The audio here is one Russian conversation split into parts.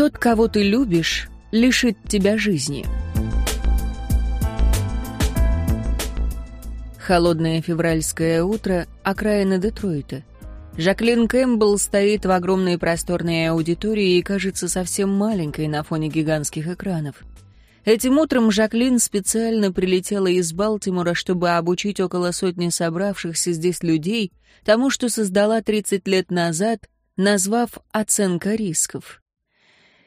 Тот, кого ты любишь, лишит тебя жизни. Холодное февральское утро, окраина Детройта. Жаклин Кэмпбелл стоит в огромной просторной аудитории и кажется совсем маленькой на фоне гигантских экранов. Этим утром Жаклин специально прилетела из Балтимора, чтобы обучить около сотни собравшихся здесь людей тому, что создала 30 лет назад, назвав «оценка рисков».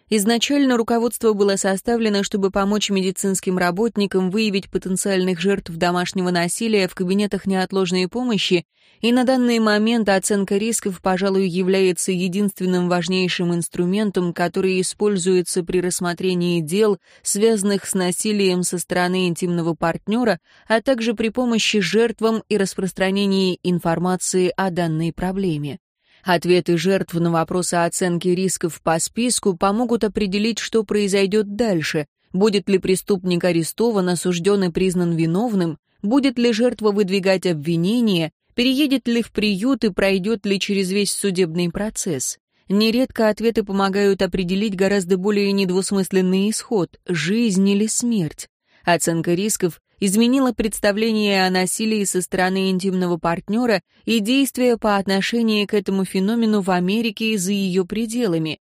Изначально руководство было составлено, чтобы помочь медицинским работникам выявить потенциальных жертв домашнего насилия в кабинетах неотложной помощи, и на данный момент оценка рисков, пожалуй, является единственным важнейшим инструментом, который используется при рассмотрении дел, связанных с насилием со стороны интимного партнера, а также при помощи жертвам и распространении информации о данной проблеме. Ответы жертв на вопросы оценки рисков по списку помогут определить, что произойдет дальше. Будет ли преступник арестован, осужден и признан виновным? Будет ли жертва выдвигать обвинения? Переедет ли в приют и пройдет ли через весь судебный процесс? Нередко ответы помогают определить гораздо более недвусмысленный исход – жизнь или смерть. Оценка рисков изменила представление о насилии со стороны интимного партнера и действия по отношению к этому феномену в Америке и за ее пределами.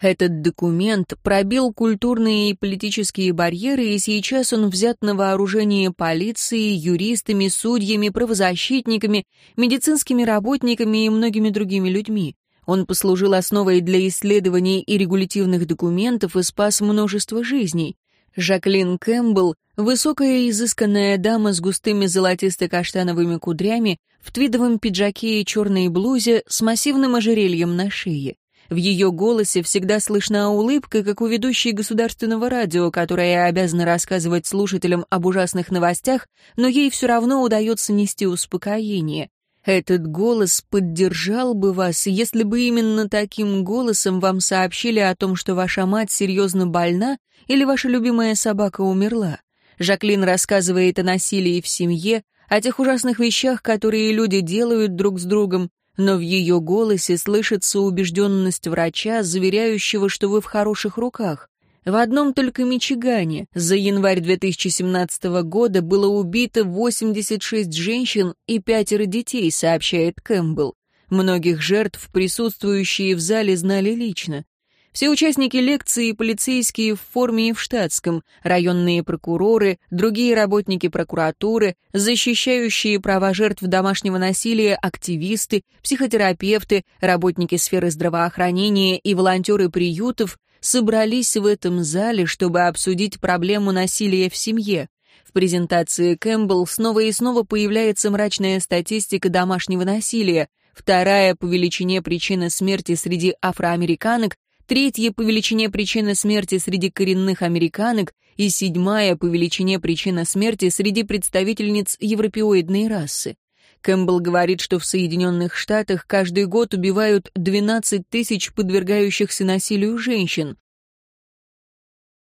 Этот документ пробил культурные и политические барьеры, и сейчас он взят на вооружение полицией, юристами, судьями, правозащитниками, медицинскими работниками и многими другими людьми. Он послужил основой для исследований и регулятивных документов и спас множество жизней. Жаклин Кэмпбелл, высокая изысканная дама с густыми золотисто-каштановыми кудрями, в твидовом пиджаке и черной блузе с массивным ожерельем на шее. В ее голосе всегда слышна улыбка, как у ведущей государственного радио, которая обязана рассказывать слушателям об ужасных новостях, но ей все равно удается нести успокоение. Этот голос поддержал бы вас, если бы именно таким голосом вам сообщили о том, что ваша мать серьезно больна или ваша любимая собака умерла. Жаклин рассказывает о насилии в семье, о тех ужасных вещах, которые люди делают друг с другом, но в ее голосе слышится убежденность врача, заверяющего, что вы в хороших руках. В одном только Мичигане за январь 2017 года было убито 86 женщин и пятеро детей, сообщает Кэмпбелл. Многих жертв присутствующие в зале знали лично. Все участники лекции полицейские в форме и в штатском, районные прокуроры, другие работники прокуратуры, защищающие права жертв домашнего насилия, активисты, психотерапевты, работники сферы здравоохранения и волонтеры приютов собрались в этом зале, чтобы обсудить проблему насилия в семье. В презентации Кэмпбелл снова и снова появляется мрачная статистика домашнего насилия, вторая по величине причина смерти среди афроамериканок, третья по величине причина смерти среди коренных американок и седьмая по величине причина смерти среди представительниц европеоидной расы. Кэмпбелл говорит, что в Соединенных Штатах каждый год убивают 12 тысяч подвергающихся насилию женщин.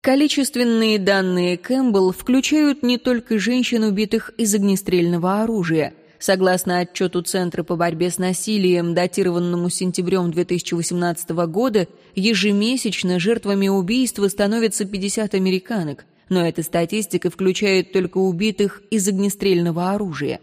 Количественные данные Кэмпбелл включают не только женщин, убитых из огнестрельного оружия. Согласно отчету Центра по борьбе с насилием, датированному сентябрем 2018 года, ежемесячно жертвами убийства становятся 50 американок, но эта статистика включает только убитых из огнестрельного оружия.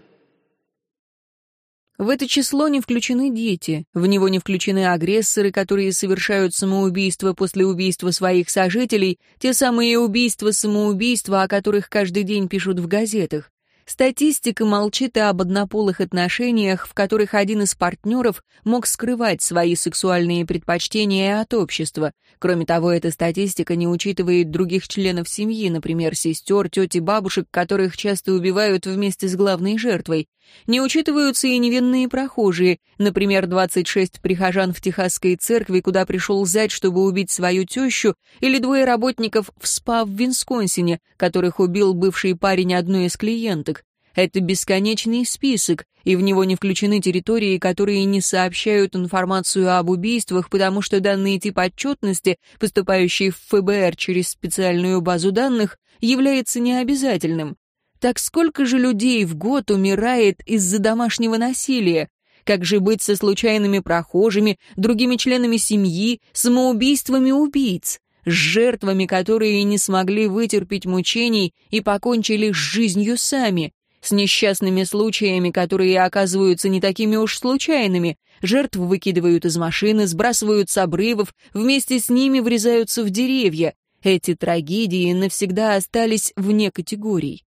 В это число не включены дети, в него не включены агрессоры, которые совершают самоубийство после убийства своих сожителей, те самые убийства-самоубийства, о которых каждый день пишут в газетах. Статистика молчит и об однополых отношениях, в которых один из партнеров мог скрывать свои сексуальные предпочтения от общества. Кроме того, эта статистика не учитывает других членов семьи, например, сестер, тети, бабушек, которых часто убивают вместе с главной жертвой. Не учитываются и невинные прохожие, например, 26 прихожан в Техасской церкви, куда пришел зять, чтобы убить свою тещу, или двое работников в СПА в Висконсине, которых убил бывший парень одной из клиенток. Это бесконечный список, и в него не включены территории, которые не сообщают информацию об убийствах, потому что данный тип отчетности, поступающий в ФБР через специальную базу данных, является необязательным. Так сколько же людей в год умирает из-за домашнего насилия? Как же быть со случайными прохожими, другими членами семьи, самоубийствами убийц? С жертвами, которые не смогли вытерпеть мучений и покончили с жизнью сами, с несчастными случаями, которые оказываются не такими уж случайными. Жертв выкидывают из машины, сбрасывают с обрывов, вместе с ними врезаются в деревья. Эти трагедии навсегда остались вне категорий.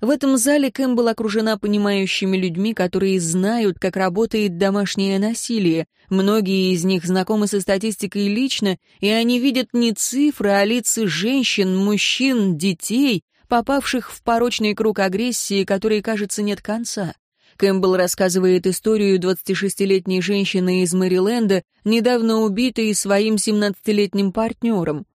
В этом зале Кэм была окружена понимающими людьми, которые знают, как работает домашнее насилие. Многие из них знакомы со статистикой лично, и они видят не цифры, а лица женщин, мужчин, детей, попавших в порочный круг агрессии, который, кажется, нет конца. Кэмпбелл рассказывает историю 26-летней женщины из Мэриленда, недавно убитой своим 17-летним партнером.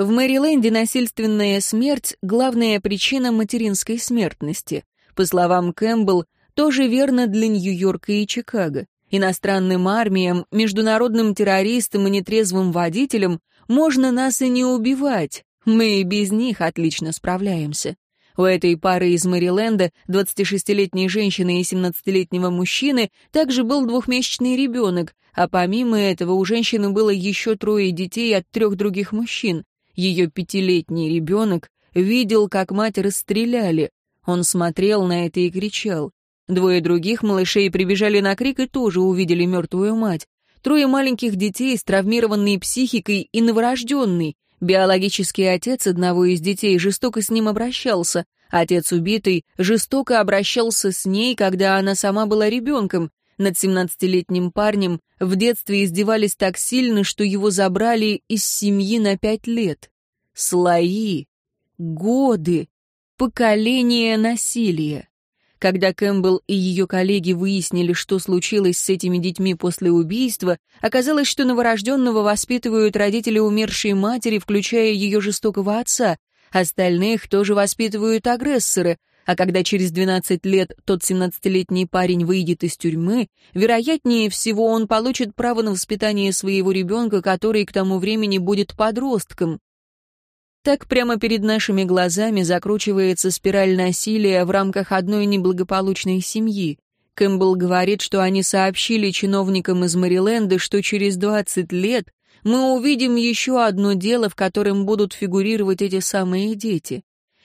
В Мэриленде насильственная смерть — главная причина материнской смертности. По словам Кэмпбелл, тоже верно для Нью-Йорка и Чикаго. Иностранным армиям, международным террористам и нетрезвым водителям можно нас и не убивать. Мы и без них отлично справляемся. У этой пары из Мэриленда, 26-летней женщины и 17-летнего мужчины, также был двухмесячный ребенок, а помимо этого у женщины было еще трое детей от трех других мужчин. Ее пятилетний ребенок видел, как мать расстреляли. Он смотрел на это и кричал. Двое других малышей прибежали на крик и тоже увидели мертвую мать. Трое маленьких детей с травмированной психикой и новорожденный. Биологический отец одного из детей жестоко с ним обращался. Отец убитый жестоко обращался с ней, когда она сама была ребенком. Над 17-летним парнем в детстве издевались так сильно, что его забрали из семьи на пять лет. Слои, годы, поколение насилия. Когда Кэмпбелл и ее коллеги выяснили, что случилось с этими детьми после убийства, оказалось, что новорожденного воспитывают родители умершей матери, включая ее жестокого отца. Остальных тоже воспитывают агрессоры, а когда через 12 лет тот 17-летний парень выйдет из тюрьмы, вероятнее всего он получит право на воспитание своего ребенка, который к тому времени будет подростком. Так прямо перед нашими глазами закручивается спираль насилия в рамках одной неблагополучной семьи. Кэмпбелл говорит, что они сообщили чиновникам из Мэриленда, что через 20 лет мы увидим еще одно дело, в котором будут фигурировать эти самые дети.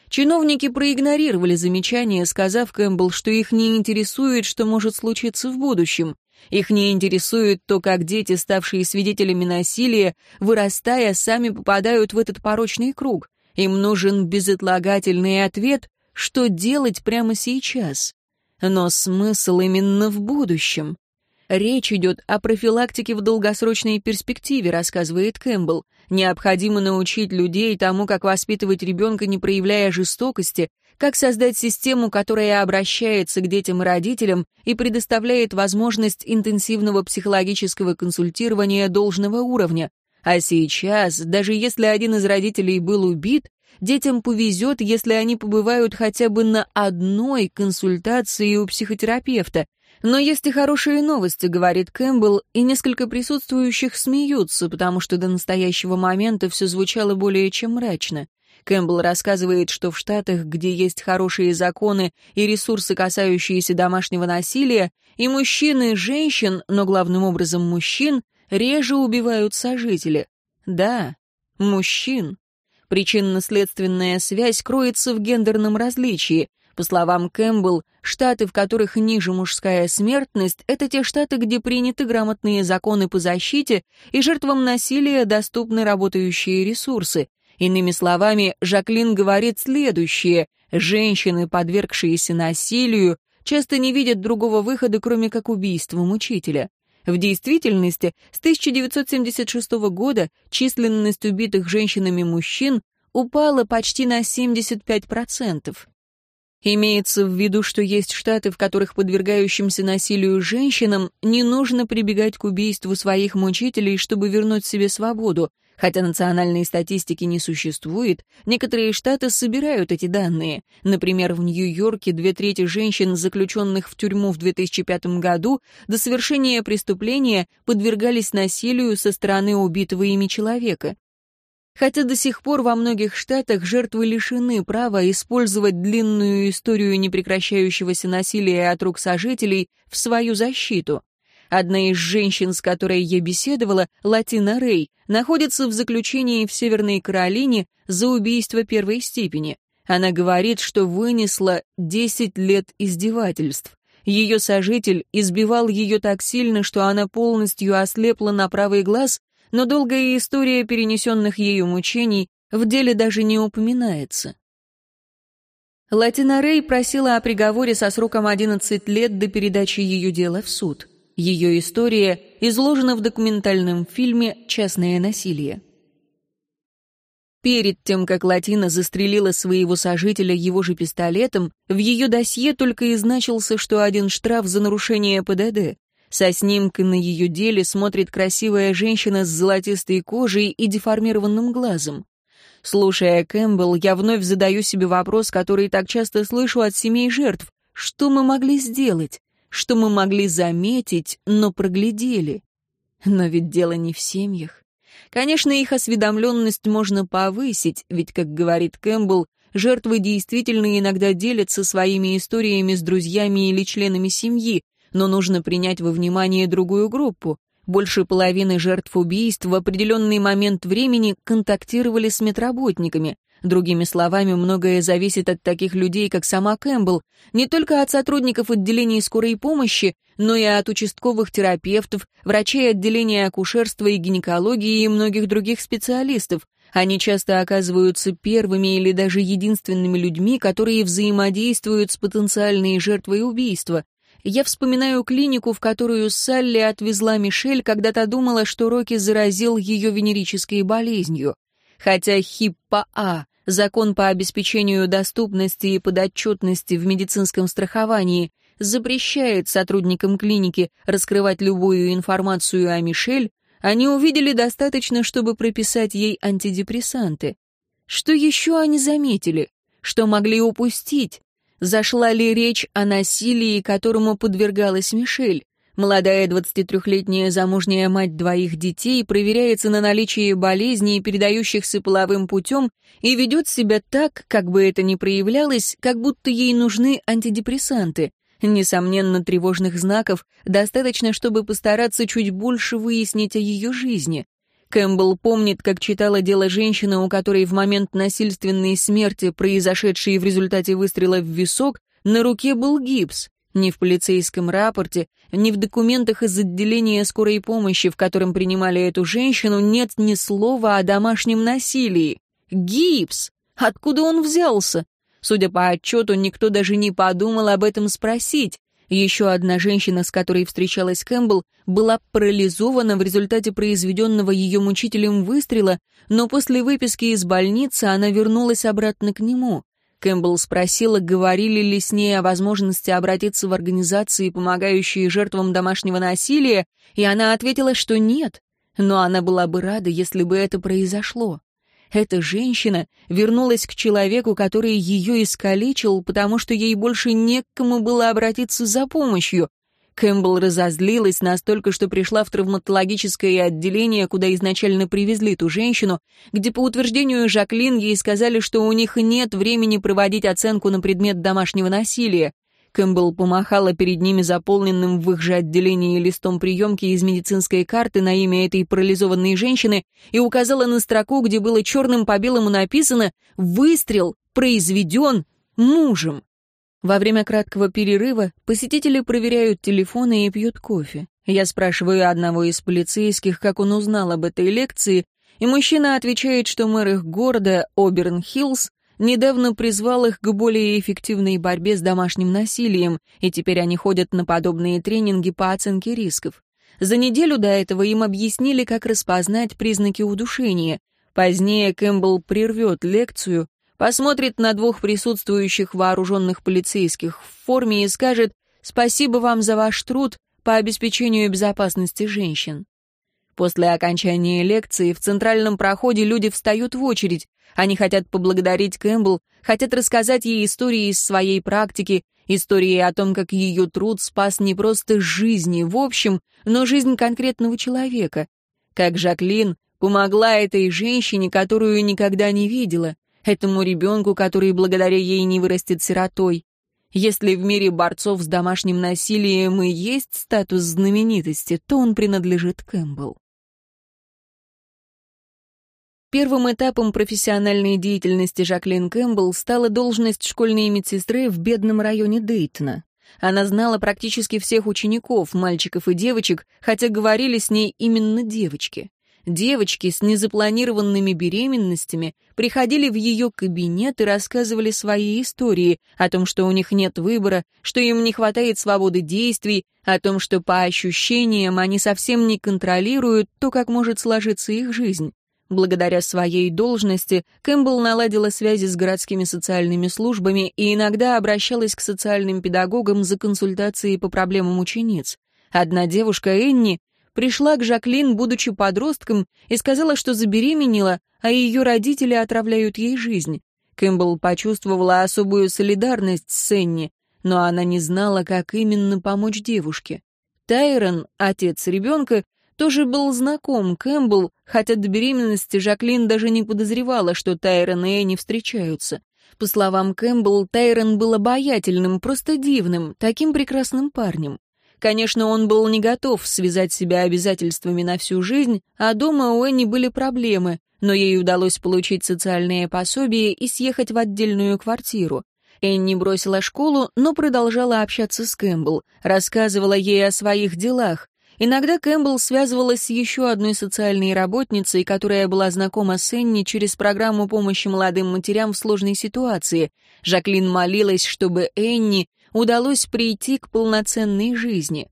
Чиновники проигнорировали замечание, сказав Кэмпбелл, что их не интересует, что может случиться в будущем. Их не интересует то, как дети, ставшие свидетелями насилия, вырастая, сами попадают в этот порочный круг. Им нужен безотлагательный ответ, что делать прямо сейчас. Но смысл именно в будущем. Речь идет о профилактике в долгосрочной перспективе, рассказывает Кэмпбелл. Необходимо научить людей тому, как воспитывать ребенка, не проявляя жестокости, как создать систему, которая обращается к детям и родителям и предоставляет возможность интенсивного психологического консультирования должного уровня. А сейчас, даже если один из родителей был убит, детям повезет, если они побывают хотя бы на одной консультации у психотерапевта, но есть и хорошие новости, говорит Кэмпбелл, и несколько присутствующих смеются, потому что до настоящего момента все звучало более чем мрачно. Кэмпбелл рассказывает, что в Штатах, где есть хорошие законы и ресурсы, касающиеся домашнего насилия, и мужчин, и женщин, но главным образом мужчин, реже убивают сожители. Да, мужчин. Причинно-следственная связь кроется в гендерном различии. По словам Кэмпбелл, штаты, в которых ниже мужская смертность, это те штаты, где приняты грамотные законы по защите, и жертвам насилия доступны работающие ресурсы. Иными словами, Жаклин говорит следующее. Женщины, подвергшиеся насилию, часто не видят другого выхода, кроме как убийства мучителя. В действительности, с 1976 года численность убитых женщинами мужчин упала почти на 75%. Имеется в виду, что есть штаты, в которых подвергающимся насилию женщинам не нужно прибегать к убийству своих мучителей, чтобы вернуть себе свободу. Хотя национальной статистики не существует, некоторые штаты собирают эти данные. Например, в Нью-Йорке две трети женщин, заключенных в тюрьму в 2005 году, до совершения преступления подвергались насилию со стороны убитого ими человека. Хотя до сих пор во многих штатах жертвы лишены права использовать длинную историю непрекращающегося насилия от рук сожителей в свою защиту. Одна из женщин, с которой я беседовала, Латина Рэй, находится в заключении в Северной Каролине за убийство первой степени. Она говорит, что вынесла 10 лет издевательств. Ее сожитель избивал ее так сильно, что она полностью ослепла на правый глаз, но долгая история перенесенных ею мучений в деле даже не упоминается. Латина Рэй просила о приговоре со сроком 11 лет до передачи ее дела в суд. Ее история изложена в документальном фильме «Частное насилие». Перед тем, как Латина застрелила своего сожителя его же пистолетом, в ее досье только и значился, что один штраф за нарушение ПДД. Со снимкой на ее деле смотрит красивая женщина с золотистой кожей и деформированным глазом. Слушая Кэмпбелл, я вновь задаю себе вопрос, который так часто слышу от семей жертв. Что мы могли сделать? Что мы могли заметить, но проглядели? Но ведь дело не в семьях. Конечно, их осведомленность можно повысить, ведь, как говорит Кэмпбелл, жертвы действительно иногда делятся своими историями с друзьями или членами семьи, но нужно принять во внимание другую группу. Больше половины жертв убийств в определенный момент времени контактировали с медработниками. Другими словами, многое зависит от таких людей, как сама Кэмпбелл, не только от сотрудников отделений скорой помощи, но и от участковых терапевтов, врачей отделения акушерства и гинекологии и многих других специалистов. Они часто оказываются первыми или даже единственными людьми, которые взаимодействуют с потенциальной жертвой убийства. Я вспоминаю клинику, в которую Салли отвезла Мишель, когда та думала, что Рокки заразил ее венерической болезнью. Хотя ХИППА закон по обеспечению доступности и подотчетности в медицинском страховании запрещает сотрудникам клиники раскрывать любую информацию о Мишель, они увидели достаточно, чтобы прописать ей антидепрессанты. Что еще они заметили? Что могли упустить? Зашла ли речь о насилии, которому подвергалась Мишель? Молодая 23-летняя замужняя мать двоих детей проверяется на наличие болезней, передающихся половым путем, и ведет себя так, как бы это ни проявлялось, как будто ей нужны антидепрессанты. Несомненно, тревожных знаков достаточно, чтобы постараться чуть больше выяснить о ее жизни. Кэмпбелл помнит, как читала дело женщины, у которой в момент насильственной смерти, произошедшей в результате выстрела в висок, на руке был гипс. Ни в полицейском рапорте, ни в документах из отделения скорой помощи, в котором принимали эту женщину, нет ни слова о домашнем насилии. Гипс! Откуда он взялся? Судя по отчету, никто даже не подумал об этом спросить. Еще одна женщина, с которой встречалась Кэмпбелл, была парализована в результате произведенного ее мучителем выстрела, но после выписки из больницы она вернулась обратно к нему. Кэмпбелл спросила, говорили ли с ней о возможности обратиться в организации, помогающие жертвам домашнего насилия, и она ответила, что нет, но она была бы рада, если бы это произошло. Эта женщина вернулась к человеку, который ее искалечил, потому что ей больше не к кому было обратиться за помощью, Кэмпбелл разозлилась настолько, что пришла в травматологическое отделение, куда изначально привезли ту женщину, где, по утверждению Жаклин, ей сказали, что у них нет времени проводить оценку на предмет домашнего насилия. Кэмпбелл помахала перед ними заполненным в их же отделении листом приемки из медицинской карты на имя этой парализованной женщины и указала на строку, где было черным по белому написано «Выстрел произведен мужем». Во время краткого перерыва посетители проверяют телефоны и пьют кофе. Я спрашиваю одного из полицейских, как он узнал об этой лекции, и мужчина отвечает, что мэр их города, Оберн-Хиллз, недавно призвал их к более эффективной борьбе с домашним насилием, и теперь они ходят на подобные тренинги по оценке рисков. За неделю до этого им объяснили, как распознать признаки удушения. Позднее Кэмпбелл прервет лекцию, посмотрит на двух присутствующих вооруженных полицейских в форме и скажет «Спасибо вам за ваш труд по обеспечению безопасности женщин». После окончания лекции в центральном проходе люди встают в очередь. Они хотят поблагодарить Кэмпбелл, хотят рассказать ей истории из своей практики, истории о том, как ее труд спас не просто жизни в общем, но жизнь конкретного человека. Как Жаклин Помогла этой женщине, которую никогда не видела, этому ребенку, который благодаря ей не вырастет сиротой. Если в мире борцов с домашним насилием и есть статус знаменитости, то он принадлежит Кэмпбелл. Первым этапом профессиональной деятельности Жаклин Кэмпбелл стала должность школьной медсестры в бедном районе Дейтона. Она знала практически всех учеников, мальчиков и девочек, хотя говорили с ней именно девочки. Девочки с незапланированными беременностями приходили в ее кабинет и рассказывали свои истории о том, что у них нет выбора, что им не хватает свободы действий, о том, что по ощущениям они совсем не контролируют то, как может сложиться их жизнь. Благодаря своей должности Кэмпбелл наладила связи с городскими социальными службами и иногда обращалась к социальным педагогам за консультацией по проблемам учениц. Одна девушка, Энни, пришла к Жаклин, будучи подростком, и сказала, что забеременела, а ее родители отравляют ей жизнь. Кэмпбелл почувствовала особую солидарность с Энни, но она не знала, как именно помочь девушке. Тайрон, отец ребенка, тоже был знаком Кэмпбелл, хотя до беременности Жаклин даже не подозревала, что Тайрон и Энни встречаются. По словам Кэмпбелл, Тайрон был обаятельным, просто дивным, таким прекрасным парнем. Конечно, он был не готов связать себя обязательствами на всю жизнь, а дома у Энни были проблемы, но ей удалось получить социальные пособия и съехать в отдельную квартиру. Энни бросила школу, но продолжала общаться с Кэмпбелл, рассказывала ей о своих делах. Иногда Кэмпбелл связывалась с еще одной социальной работницей, которая была знакома с Энни через программу помощи молодым матерям в сложной ситуации. Жаклин молилась, чтобы Энни удалось прийти к полноценной жизни.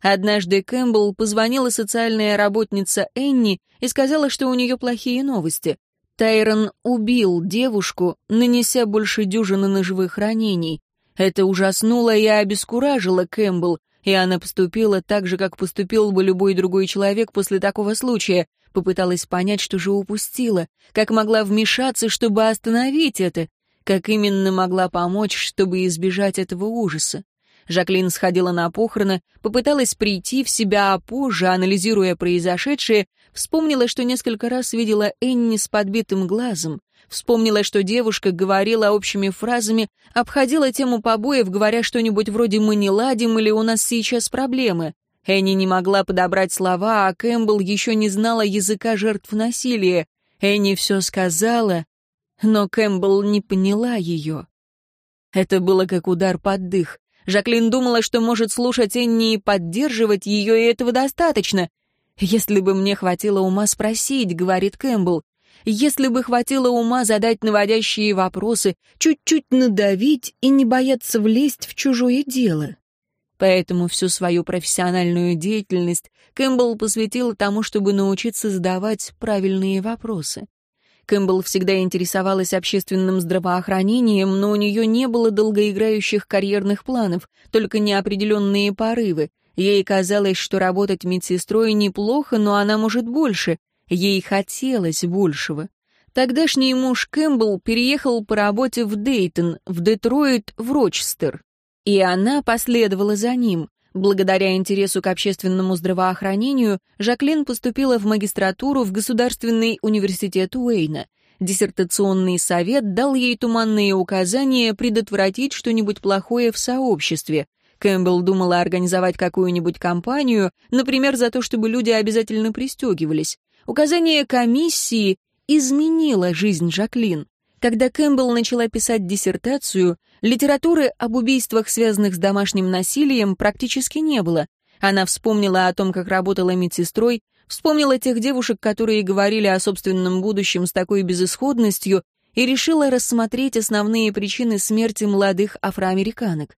Однажды Кэмпбелл позвонила социальная работница Энни и сказала, что у нее плохие новости. Тайрон убил девушку, нанеся больше дюжины ножевых ранений. Это ужаснуло и обескуражило Кэмпбелл, и она поступила так же, как поступил бы любой другой человек после такого случая. Попыталась понять, что же упустила, как могла вмешаться, чтобы остановить это, как именно могла помочь, чтобы избежать этого ужаса. Жаклин сходила на похороны, попыталась прийти в себя, а позже, анализируя произошедшее, вспомнила, что несколько раз видела Энни с подбитым глазом, вспомнила, что девушка говорила общими фразами, обходила тему побоев, говоря что-нибудь вроде «мы не ладим» или «у нас сейчас проблемы». Энни не могла подобрать слова, а Кэмпбелл еще не знала языка жертв насилия. Энни все сказала, но Кэмпбелл не поняла ее. Это было как удар под дых. Жаклин думала, что может слушать Энни и поддерживать ее, и этого достаточно. «Если бы мне хватило ума спросить», — говорит Кэмпбелл, «если бы хватило ума задать наводящие вопросы, чуть-чуть надавить и не бояться влезть в чужое дело». Поэтому всю свою профессиональную деятельность Кэмпбелл посвятила тому, чтобы научиться задавать правильные вопросы. Кэмпбелл всегда интересовалась общественным здравоохранением, но у нее не было долгоиграющих карьерных планов, только неопределенные порывы. Ей казалось, что работать медсестрой неплохо, но она может больше. Ей хотелось большего. Тогдашний муж Кэмпбелл переехал по работе в Дейтон, в Детройт, в Рочестер. И она последовала за ним. Благодаря интересу к общественному здравоохранению Жаклин поступила в магистратуру в Государственный университет Уэйна. Диссертационный совет дал ей туманные указания предотвратить что-нибудь плохое в сообществе. Кэмпбелл думала организовать какую-нибудь кампанию, например, за то, чтобы люди обязательно пристегивались. Указание комиссии изменило жизнь Жаклин. Когда Кэмпбелл начала писать диссертацию, литературы об убийствах, связанных с домашним насилием, практически не было. Она вспомнила о том, как работала медсестрой, вспомнила тех девушек, которые говорили о собственном будущем с такой безысходностью, и решила рассмотреть основные причины смерти молодых афроамериканок.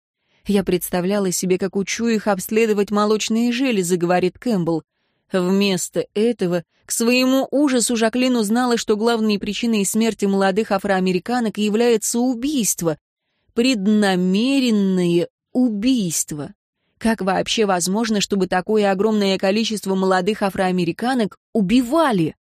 «Я представляла себе, как учу их обследовать молочные железы», — говорит Кэмпбелл. Вместо этого, к своему ужасу, Жаклин узнала, что главной причиной смерти молодых афроамериканок является убийство. Преднамеренное убийство. Как вообще возможно, чтобы такое огромное количество молодых афроамериканок убивали?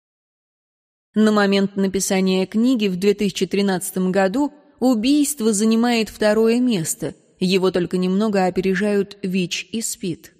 На момент написания книги в 2013 году убийство занимает второе место. Его только немного опережают ВИЧ и СПИД.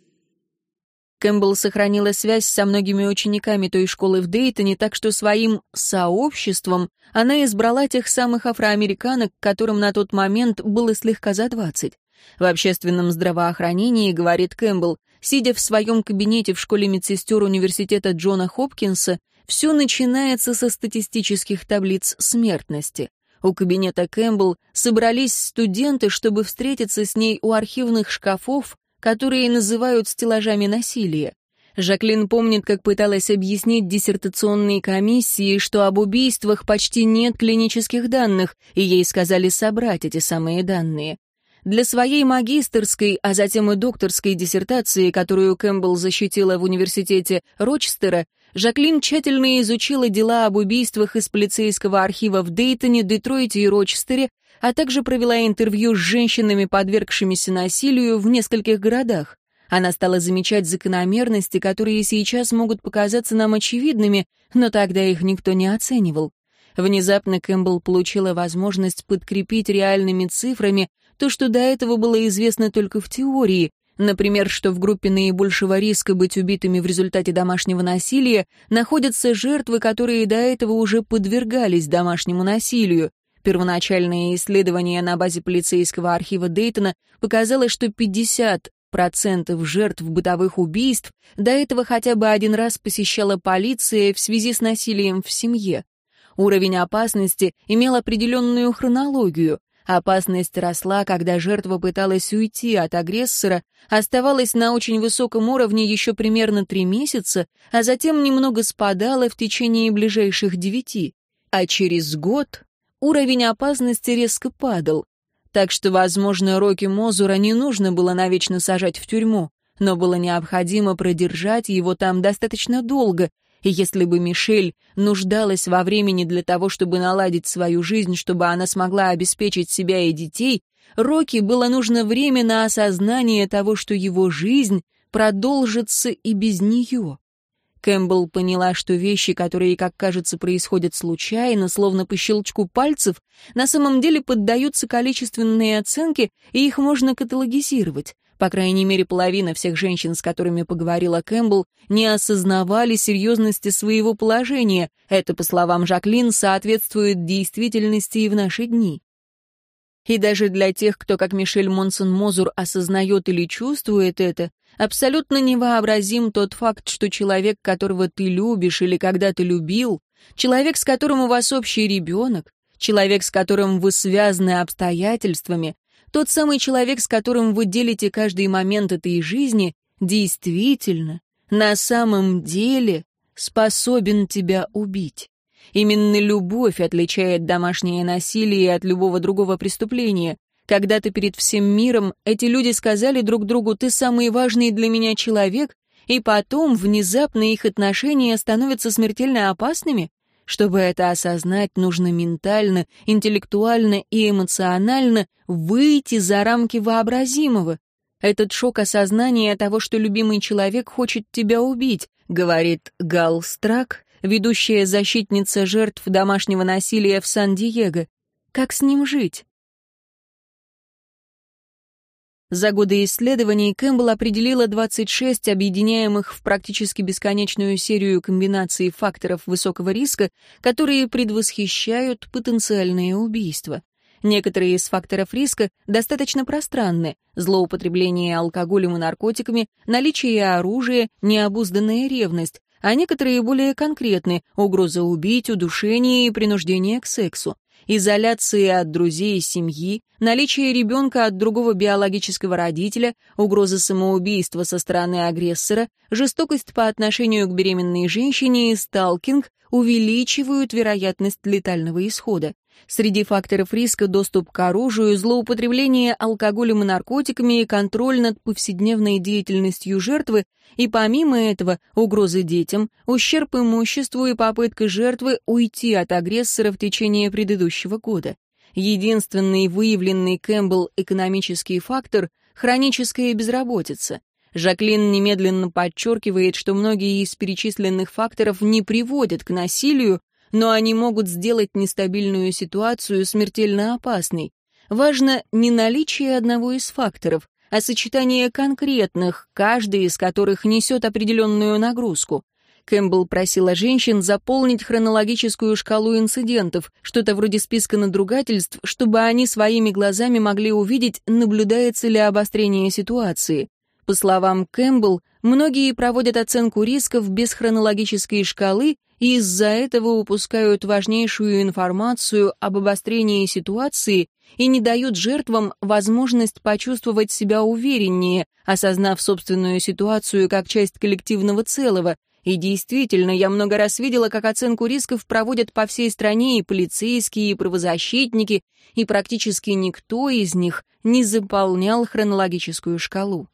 Кэмпбелл сохранила связь со многими учениками той школы в Дейтоне, так что своим «сообществом» она избрала тех самых афроамериканок, которым на тот момент было слегка за двадцать. В общественном здравоохранении, говорит Кэмпбелл, сидя в своем кабинете в школе медсестер университета Джона Хопкинса, все начинается со статистических таблиц смертности. У кабинета Кэмпбелл собрались студенты, чтобы встретиться с ней у архивных шкафов, которые называют стеллажами насилия. Жаклин помнит, как пыталась объяснить диссертационной комиссии, что об убийствах почти нет клинических данных, и ей сказали собрать эти самые данные. Для своей магистерской, а затем и докторской диссертации, которую Кэмпбелл защитила в университете Рочестера, Жаклин тщательно изучила дела об убийствах из полицейского архива в Дейтоне, Детройте и Рочестере, а также провела интервью с женщинами, подвергшимися насилию в нескольких городах. Она стала замечать закономерности, которые сейчас могут показаться нам очевидными, но тогда их никто не оценивал. Внезапно Кэмпбелл получила возможность подкрепить реальными цифрами то, что до этого было известно только в теории, например, что в группе наибольшего риска быть убитыми в результате домашнего насилия находятся жертвы, которые до этого уже подвергались домашнему насилию. Первоначальное исследование на базе полицейского архива Дейтона показало, что 50 процентов жертв бытовых убийств до этого хотя бы один раз посещала полиция в связи с насилием в семье. Уровень опасности имел определенную хронологию. Опасность росла, когда жертва пыталась уйти от агрессора, оставалась на очень высоком уровне еще примерно три месяца, а затем немного спадала в течение ближайших девяти. А через год уровень опасности резко падал. Так что, возможно, Рокки Мозура не нужно было навечно сажать в тюрьму, но было необходимо продержать его там достаточно долго, и если бы Мишель нуждалась во времени для того, чтобы наладить свою жизнь, чтобы она смогла обеспечить себя и детей, Рокки было нужно время на осознание того, что его жизнь продолжится и без нее. Кэмпбелл поняла, что вещи, которые, как кажется, происходят случайно, словно по щелчку пальцев, на самом деле поддаются количественной оценке, и их можно каталогизировать. По крайней мере, половина всех женщин, с которыми поговорила Кэмпбелл, не осознавали серьезности своего положения. Это, по словам Жаклин, соответствует действительности и в наши дни. И даже для тех, кто, как Мишель Монсон-Мозур, осознает или чувствует это, абсолютно невообразим тот факт, что человек, которого ты любишь или когда-то любил, человек, с которым у вас общий ребенок, человек, с которым вы связаны обстоятельствами, тот самый человек, с которым вы делите каждый момент этой жизни, действительно, на самом деле способен тебя убить. Именно любовь отличает домашнее насилие от любого другого преступления. Когда-то перед всем миром эти люди сказали друг другу «ты самый важный для меня человек», и потом внезапно их отношения становятся смертельно опасными, чтобы это осознать, нужно ментально, интеллектуально и эмоционально выйти за рамки вообразимого. Этот шок осознания того, что любимый человек хочет тебя убить, говорит Гал Страк, ведущая защитница жертв домашнего насилия в Сан-Диего. Как с ним жить? За годы исследований Кэмпбелл определила 26 объединяемых в практически бесконечную серию комбинаций факторов высокого риска, которые предвосхищают потенциальные убийства. Некоторые из факторов риска достаточно пространны – злоупотребление алкоголем и наркотиками, наличие оружия, необузданная ревность, а некоторые более конкретны – угроза убить, удушение и принуждение к сексу изоляции от друзей и семьи, наличие ребенка от другого биологического родителя, угроза самоубийства со стороны агрессора, жестокость по отношению к беременной женщине и сталкинг увеличивают вероятность летального исхода. Среди факторов риска доступ к оружию, злоупотребление алкоголем и наркотиками контроль над повседневной деятельностью жертвы, и помимо этого угрозы детям, ущерб имуществу и попытка жертвы уйти от агрессора в течение предыдущего года. Единственный выявленный Кэмпбелл экономический фактор — хроническая безработица. Жаклин немедленно подчеркивает, что многие из перечисленных факторов не приводят к насилию, но они могут сделать нестабильную ситуацию смертельно опасной. Важно не наличие одного из факторов, а сочетание конкретных, каждый из которых несет определенную нагрузку. Кэмпбелл просила женщин заполнить хронологическую шкалу инцидентов, что-то вроде списка надругательств, чтобы они своими глазами могли увидеть, наблюдается ли обострение ситуации. По словам Кэмпбелл, многие проводят оценку рисков без хронологической шкалы и из-за этого упускают важнейшую информацию об обострении ситуации и не дают жертвам возможность почувствовать себя увереннее, осознав собственную ситуацию как часть коллективного целого, и действительно, я много раз видела, как оценку рисков проводят по всей стране и полицейские, и правозащитники, и практически никто из них не заполнял хронологическую шкалу.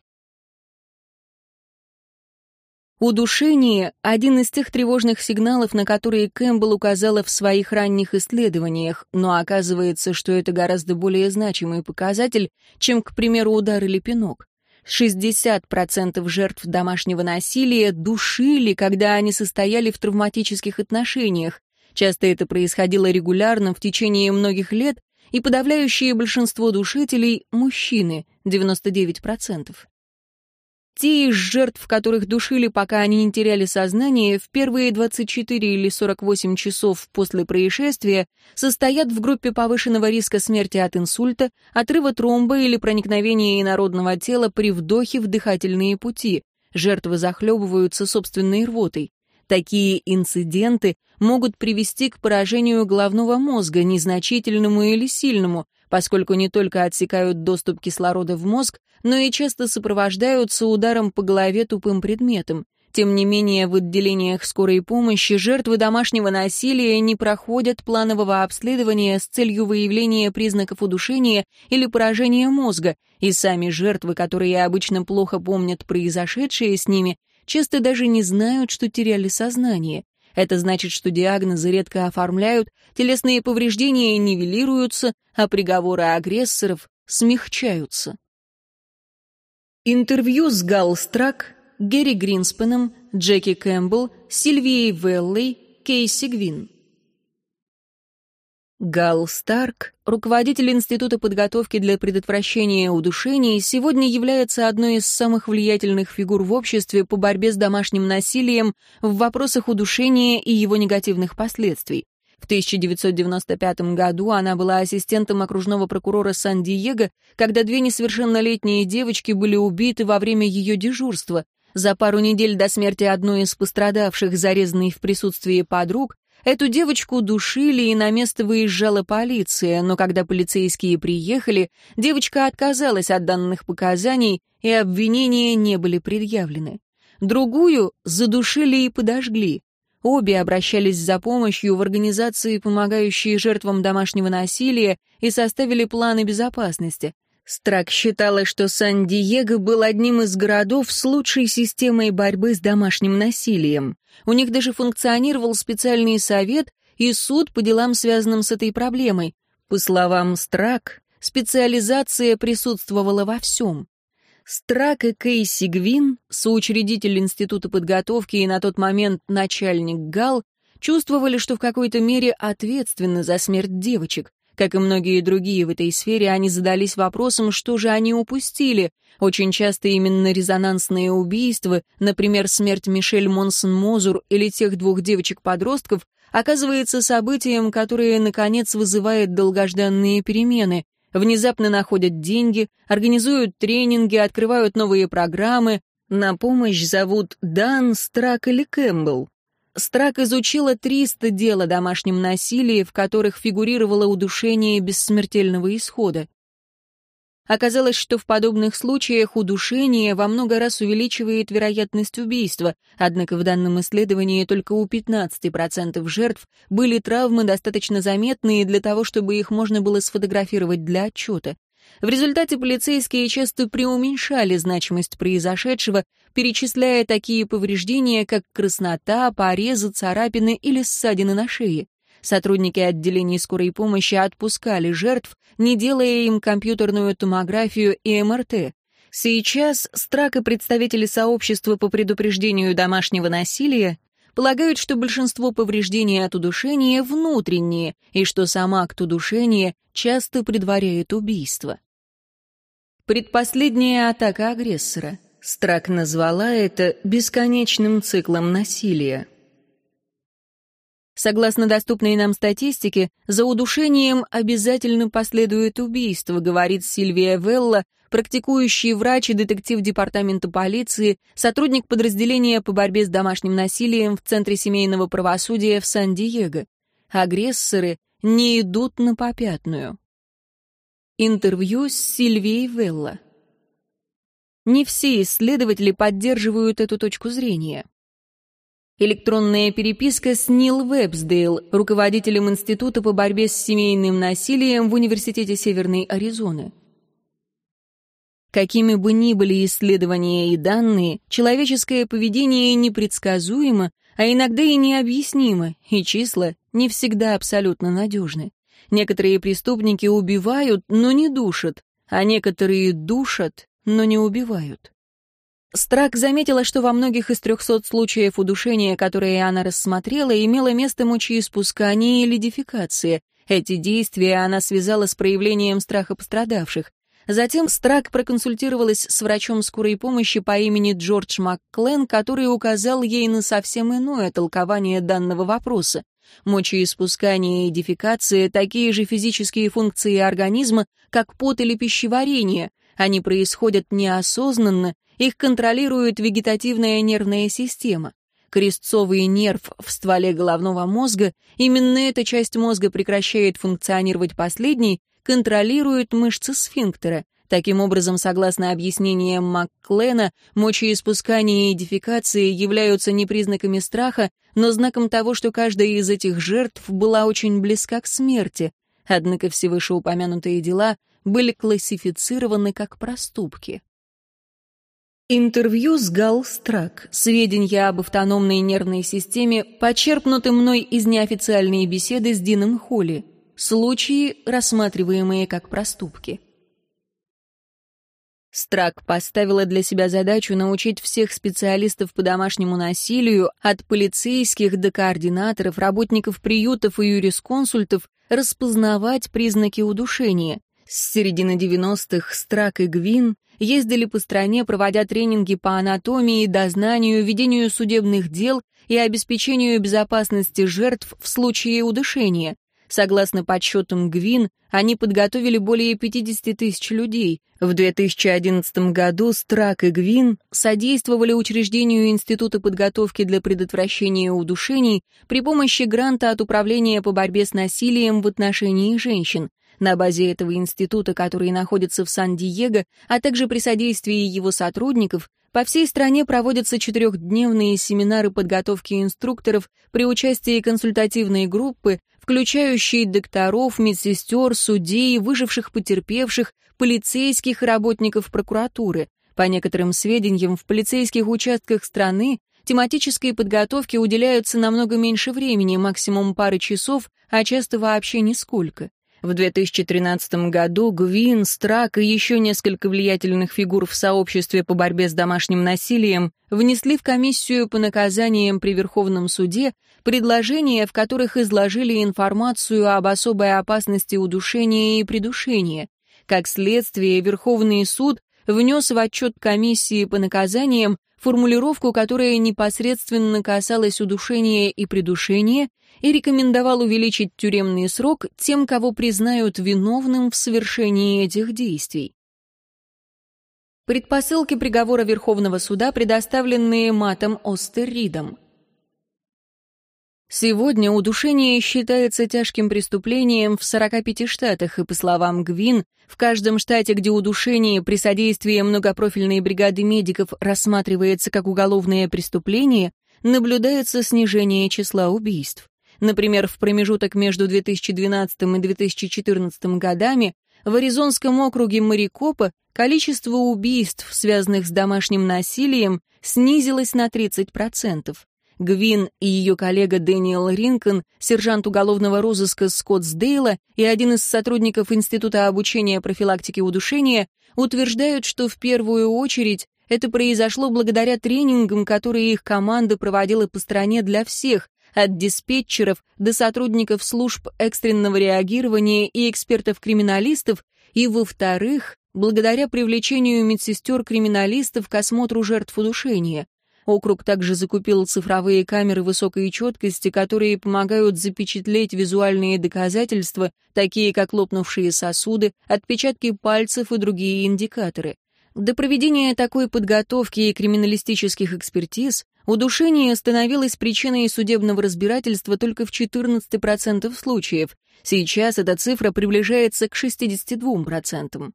Удушение — один из тех тревожных сигналов, на которые Кэмпбелл указала в своих ранних исследованиях, но оказывается, что это гораздо более значимый показатель, чем, к примеру, удар или пинок. 60% жертв домашнего насилия душили, когда они состояли в травматических отношениях. Часто это происходило регулярно в течение многих лет, и подавляющее большинство душителей — мужчины, 99%. Те из жертв, которых душили, пока они не теряли сознание, в первые 24 или 48 часов после происшествия состоят в группе повышенного риска смерти от инсульта, отрыва тромба или проникновения инородного тела при вдохе в дыхательные пути. Жертвы захлебываются собственной рвотой. Такие инциденты могут привести к поражению головного мозга, незначительному или сильному, поскольку не только отсекают доступ кислорода в мозг, но и часто сопровождаются ударом по голове тупым предметом. Тем не менее, в отделениях скорой помощи жертвы домашнего насилия не проходят планового обследования с целью выявления признаков удушения или поражения мозга, и сами жертвы, которые обычно плохо помнят произошедшее с ними, часто даже не знают, что теряли сознание. Это значит, что диагнозы редко оформляют, телесные повреждения нивелируются, а приговоры агрессоров смягчаются. Интервью с Гал Страк, Герри Гринспеном, Джеки Кэмпбелл, Сильвией Веллой, Кейси Гвин. Гал Старк, руководитель Института подготовки для предотвращения удушений, сегодня является одной из самых влиятельных фигур в обществе по борьбе с домашним насилием в вопросах удушения и его негативных последствий. В 1995 году она была ассистентом окружного прокурора Сан-Диего, когда две несовершеннолетние девочки были убиты во время ее дежурства. За пару недель до смерти одной из пострадавших, зарезанной в присутствии подруг, Эту девочку душили, и на место выезжала полиция, но когда полицейские приехали, девочка отказалась от данных показаний, и обвинения не были предъявлены. Другую задушили и подожгли. Обе обращались за помощью в организации, помогающие жертвам домашнего насилия, и составили планы безопасности. Страк считала, что Сан-Диего был одним из городов с лучшей системой борьбы с домашним насилием. У них даже функционировал специальный совет и суд по делам, связанным с этой проблемой. По словам Страк, специализация присутствовала во всем. Страк и Кейси Гвин, соучредитель Института подготовки и на тот момент начальник ГАЛ, чувствовали, что в какой-то мере ответственны за смерть девочек. Как и многие другие в этой сфере, они задались вопросом, что же они упустили. Очень часто именно резонансные убийства, например, смерть Мишель Монсон-Мозур или тех двух девочек-подростков, оказывается событием, которое, наконец, вызывает долгожданные перемены. Внезапно находят деньги, организуют тренинги, открывают новые программы. На помощь зовут Дан, Страк или Кэмпбелл. Страк изучила 300 дел о домашнем насилии, в которых фигурировало удушение без смертельного исхода. Оказалось, что в подобных случаях удушение во много раз увеличивает вероятность убийства, однако в данном исследовании только у 15% жертв были травмы достаточно заметные для того, чтобы их можно было сфотографировать для отчета. В результате полицейские часто преуменьшали значимость произошедшего, перечисляя такие повреждения, как краснота, порезы, царапины или ссадины на шее. Сотрудники отделений скорой помощи отпускали жертв, не делая им компьютерную томографию и МРТ. Сейчас Страк и представители сообщества по предупреждению домашнего насилия полагают, что большинство повреждений от удушения внутренние, и что сам акт удушения часто предваряет убийство. Предпоследняя атака агрессора. Страк назвала это бесконечным циклом насилия. Согласно доступной нам статистике, за удушением обязательно последует убийство, говорит Сильвия Велла, практикующий врач и детектив департамента полиции, сотрудник подразделения по борьбе с домашним насилием в Центре семейного правосудия в Сан-Диего. Агрессоры не идут на попятную. Интервью с Сильвией Велла. Не все исследователи поддерживают эту точку зрения. Электронная переписка с Нил Вебсдейл, руководителем Института по борьбе с семейным насилием в Университете Северной Аризоны. Какими бы ни были исследования и данные, человеческое поведение непредсказуемо, а иногда и необъяснимо, и числа не всегда абсолютно надежны. Некоторые преступники убивают, но не душат, а некоторые душат, но не убивают. Страк заметила, что во многих из 300 случаев удушения, которые она рассмотрела, имело место мочеиспускание или дефекация. Эти действия она связала с проявлением страха пострадавших. Затем Страк проконсультировалась с врачом скорой помощи по имени Джордж МакКлен, который указал ей на совсем иное толкование данного вопроса. Мочеиспускание и дефекация — такие же физические функции организма, как пот или пищеварение. Они происходят неосознанно, их контролирует вегетативная нервная система. Крестцовый нерв в стволе головного мозга, именно эта часть мозга прекращает функционировать последней, контролирует мышцы сфинктера. Таким образом, согласно объяснениям МакКлена, мочеиспускание и дефекация являются не признаками страха, но знаком того, что каждая из этих жертв была очень близка к смерти. Однако все вышеупомянутые дела были классифицированы как проступки. Интервью с Гал Страк. Сведения об автономной нервной системе почерпнуты мной из неофициальной беседы с Дином Холли. Случаи, рассматриваемые как проступки. Страк поставила для себя задачу научить всех специалистов по домашнему насилию, от полицейских до координаторов, работников приютов и юрисконсультов, распознавать признаки удушения. С середины 90-х Страк и Гвин ездили по стране, проводя тренинги по анатомии, дознанию, ведению судебных дел и обеспечению безопасности жертв в случае удушения. Согласно подсчетам ГВИН, они подготовили более 50 тысяч людей. В 2011 году Страк и ГВИН содействовали учреждению Института подготовки для предотвращения удушений при помощи гранта от Управления по борьбе с насилием в отношении женщин. На базе этого института, который находится в Сан-Диего, а также при содействии его сотрудников, по всей стране проводятся четырехдневные семинары подготовки инструкторов при участии консультативной группы, включающей докторов, медсестер, судей, выживших потерпевших, полицейских и работников прокуратуры. По некоторым сведениям, в полицейских участках страны тематической подготовке уделяются намного меньше времени, максимум пары часов, а часто вообще нисколько. В 2013 году Гвин, Страк и еще несколько влиятельных фигур в сообществе по борьбе с домашним насилием внесли в комиссию по наказаниям при Верховном суде предложения, в которых изложили информацию об особой опасности удушения и придушения. Как следствие, Верховный суд внес в отчет комиссии по наказаниям формулировку, которая непосредственно касалась удушения и придушения, и рекомендовал увеличить тюремный срок тем, кого признают виновным в совершении этих действий. Предпосылки приговора Верховного суда, предоставленные Матом Остерридом. Сегодня удушение считается тяжким преступлением в 45 штатах, и, по словам Гвин, в каждом штате, где удушение при содействии многопрофильной бригады медиков рассматривается как уголовное преступление, наблюдается снижение числа убийств. Например, в промежуток между 2012 и 2014 годами в Аризонском округе Марикопа количество убийств, связанных с домашним насилием, снизилось на 30%. Гвин и ее коллега Дэниел Ринкон, сержант уголовного розыска Скоттсдейла и один из сотрудников Института обучения профилактики удушения, утверждают, что в первую очередь это произошло благодаря тренингам, которые их команда проводила по стране для всех, от диспетчеров до сотрудников служб экстренного реагирования и экспертов-криминалистов, и, во-вторых, благодаря привлечению медсестер-криминалистов к осмотру жертв удушения. Округ также закупил цифровые камеры высокой четкости, которые помогают запечатлеть визуальные доказательства, такие как лопнувшие сосуды, отпечатки пальцев и другие индикаторы. До проведения такой подготовки и криминалистических экспертиз удушение становилось причиной судебного разбирательства только в 14% случаев. Сейчас эта цифра приближается к 62%.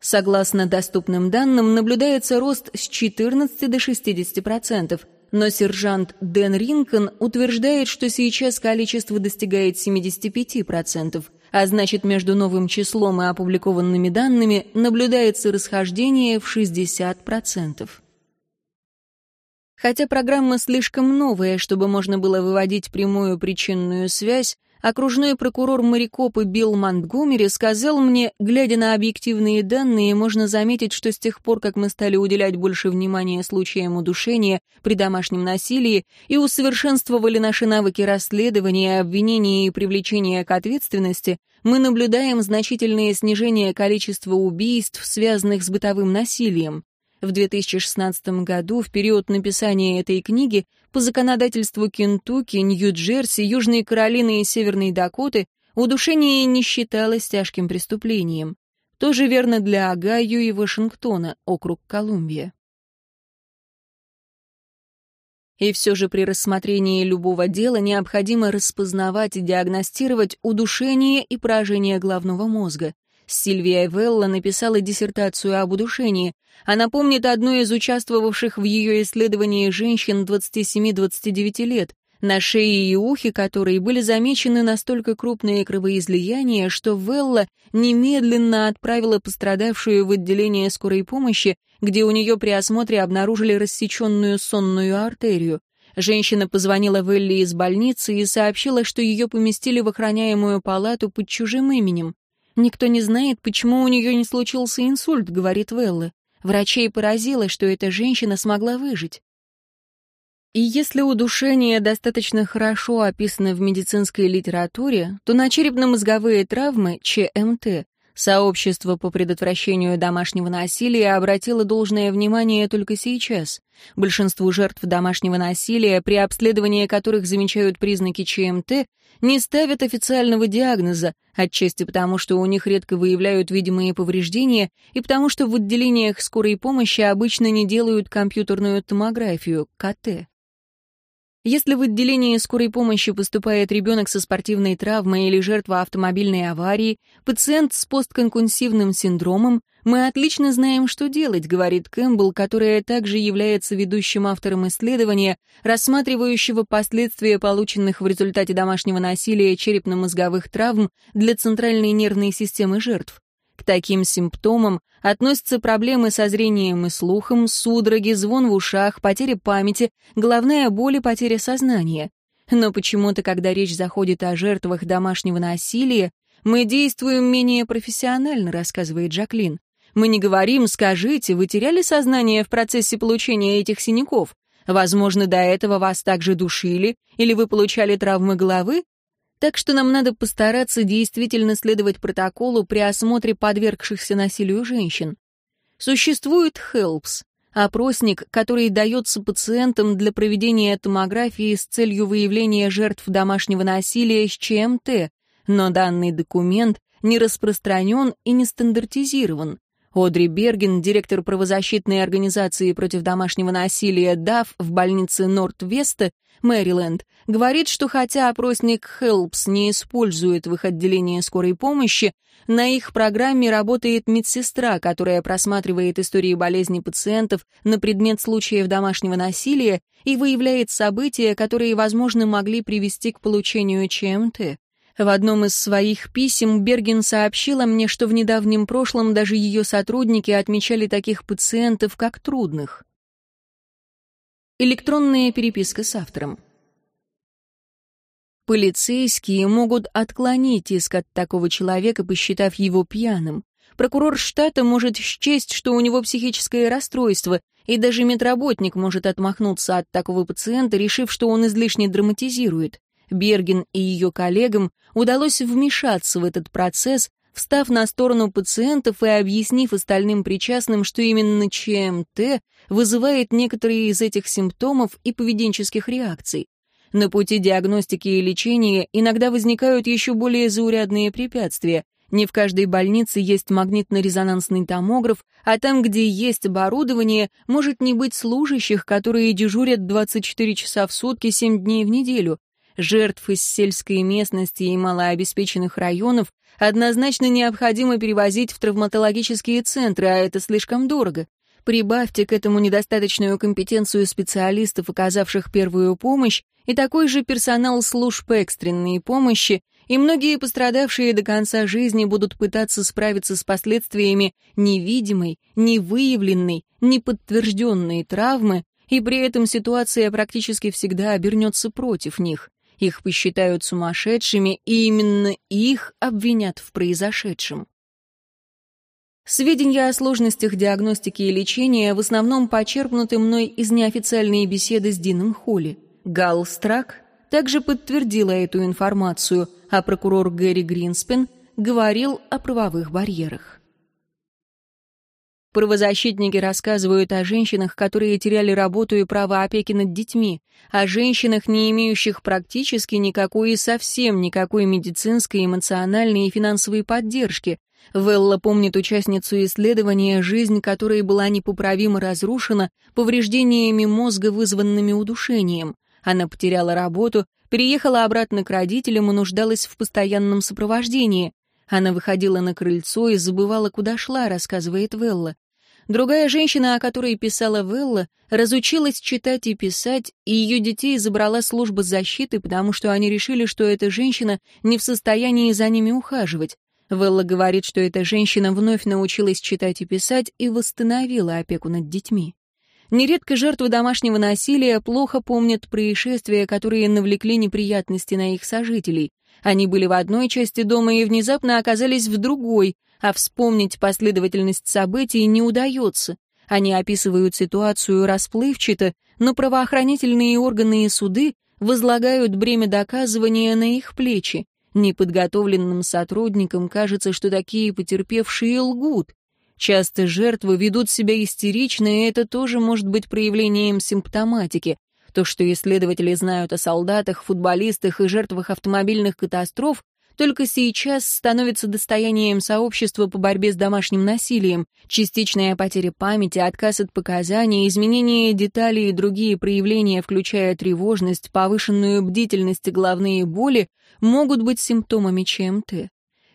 Согласно доступным данным, наблюдается рост с 14 до 60%, но сержант Дэн Ринкон утверждает, что сейчас количество достигает 75%, а значит между новым числом и опубликованными данными наблюдается расхождение в 60%. Хотя программа слишком новая, чтобы можно было выводить прямую причинную связь, окружной прокурор Марикопы Билл Монтгомери сказал мне, глядя на объективные данные, можно заметить, что с тех пор, как мы стали уделять больше внимания случаям удушения при домашнем насилии и усовершенствовали наши навыки расследования, обвинения и привлечения к ответственности, мы наблюдаем значительное снижение количества убийств, связанных с бытовым насилием. В 2016 году, в период написания этой книги, по законодательству Кентукки, Нью-Джерси, Южной Каролины и Северной Дакоты удушение не считалось тяжким преступлением. Тоже верно для Огайо и Вашингтона, округ Колумбия. И все же при рассмотрении любого дела необходимо распознавать и диагностировать удушение и поражение головного мозга. Сильвия Велла написала диссертацию об удушении. Она помнит одну из участвовавших в ее исследовании женщин 27-29 лет, на шее и ухе которой были замечены настолько крупные кровоизлияния, что Велла немедленно отправила пострадавшую в отделение скорой помощи, где у нее при осмотре обнаружили рассеченную сонную артерию. Женщина позвонила Велли из больницы и сообщила, что ее поместили в охраняемую палату под чужим именем. «Никто не знает, почему у нее не случился инсульт», — говорит Велла. Врачей поразило, что эта женщина смогла выжить. И если удушение достаточно хорошо описано в медицинской литературе, то на черепно-мозговые травмы, ЧМТ, Сообщество по предотвращению домашнего насилия обратило должное внимание только сейчас. Большинству жертв домашнего насилия, при обследовании которых замечают признаки ЧМТ, не ставят официального диагноза, отчасти потому, что у них редко выявляют видимые повреждения, и потому что в отделениях скорой помощи обычно не делают компьютерную томографию, КТ. Если в отделении скорой помощи поступает ребенок со спортивной травмой или жертва автомобильной аварии, пациент с постконкунсивным синдромом, мы отлично знаем, что делать, говорит Кэмпбелл, которая также является ведущим автором исследования, рассматривающего последствия полученных в результате домашнего насилия черепно-мозговых травм для центральной нервной системы жертв. Таким симптомам относятся проблемы со зрением и слухом, судороги, звон в ушах, потеря памяти, головная боль и потеря сознания. Но почему-то, когда речь заходит о жертвах домашнего насилия, мы действуем менее профессионально, рассказывает Жаклин. Мы не говорим «скажите, вы теряли сознание в процессе получения этих синяков? Возможно, до этого вас также душили, или вы получали травмы головы? Так что нам надо постараться действительно следовать протоколу при осмотре подвергшихся насилию женщин. Существует HELPS, опросник, который дается пациентам для проведения томографии с целью выявления жертв домашнего насилия с ЧМТ, но данный документ не распространен и не стандартизирован. Одри Берген, директор правозащитной организации против домашнего насилия ДАФ в больнице Норт-Веста, Мэриленд, говорит, что хотя опросник HELPS не использует в их отделении скорой помощи, на их программе работает медсестра, которая просматривает истории болезни пациентов на предмет случаев домашнего насилия и выявляет события, которые, возможно, могли привести к получению ЧМТ. В одном из своих писем Берген сообщила мне, что в недавнем прошлом даже ее сотрудники отмечали таких пациентов как трудных. Электронная переписка с автором. Полицейские могут отклонить иск от такого человека, посчитав его пьяным. Прокурор штата может счесть, что у него психическое расстройство, и даже медработник может отмахнуться от такого пациента, решив, что он излишне драматизирует. Берген и ее коллегам удалось вмешаться в этот процесс встав на сторону пациентов и объяснив остальным причастным, что именно ЧМТ вызывает некоторые из этих симптомов и поведенческих реакций. На пути диагностики и лечения иногда возникают еще более заурядные препятствия. Не в каждой больнице есть магнитно-резонансный томограф, а там, где есть оборудование, может не быть служащих, которые дежурят 24 часа в сутки, 7 дней в неделю. Жертв из сельской местности и малообеспеченных районов однозначно необходимо перевозить в травматологические центры, а это слишком дорого. Прибавьте к этому недостаточную компетенцию специалистов, оказавших первую помощь, и такой же персонал служб экстренной помощи, и многие пострадавшие до конца жизни будут пытаться справиться с последствиями невидимой, невыявленной, неподтвержденной травмы, и при этом ситуация практически всегда обернется против них. Их посчитают сумасшедшими, и именно их обвинят в произошедшем. Сведения о сложностях диагностики и лечения в основном почерпнуты мной из неофициальной беседы с Дином Холли. Гал Страк также подтвердила эту информацию, а прокурор Гэри Гринспен говорил о правовых барьерах. Правозащитники рассказывают о женщинах, которые теряли работу и право опеки над детьми, о женщинах, не имеющих практически никакой и совсем никакой медицинской, эмоциональной и финансовой поддержки. Велла помнит участницу исследования, жизнь которой была непоправимо разрушена повреждениями мозга, вызванными удушением. Она потеряла работу, переехала обратно к родителям и нуждалась в постоянном сопровождении. Она выходила на крыльцо и забывала, куда шла, рассказывает Велла. Другая женщина, о которой писала Велла, разучилась читать и писать, и ее детей забрала служба защиты, потому что они решили, что эта женщина не в состоянии за ними ухаживать. Велла говорит, что эта женщина вновь научилась читать и писать и восстановила опеку над детьми. Нередко жертвы домашнего насилия плохо помнят происшествия, которые навлекли неприятности на их сожителей. Они были в одной части дома и внезапно оказались в другой, а вспомнить последовательность событий не удается. Они описывают ситуацию расплывчато, но правоохранительные органы и суды возлагают бремя доказывания на их плечи. Неподготовленным сотрудникам кажется, что такие потерпевшие лгут. Часто жертвы ведут себя истерично, и это тоже может быть проявлением симптоматики. То, что исследователи знают о солдатах, футболистах и жертвах автомобильных катастроф, только сейчас становится достоянием сообщества по борьбе с домашним насилием. Частичная потеря памяти, отказ от показаний, изменение деталей и другие проявления, включая тревожность, повышенную бдительность и головные боли, могут быть симптомами ЧМТ.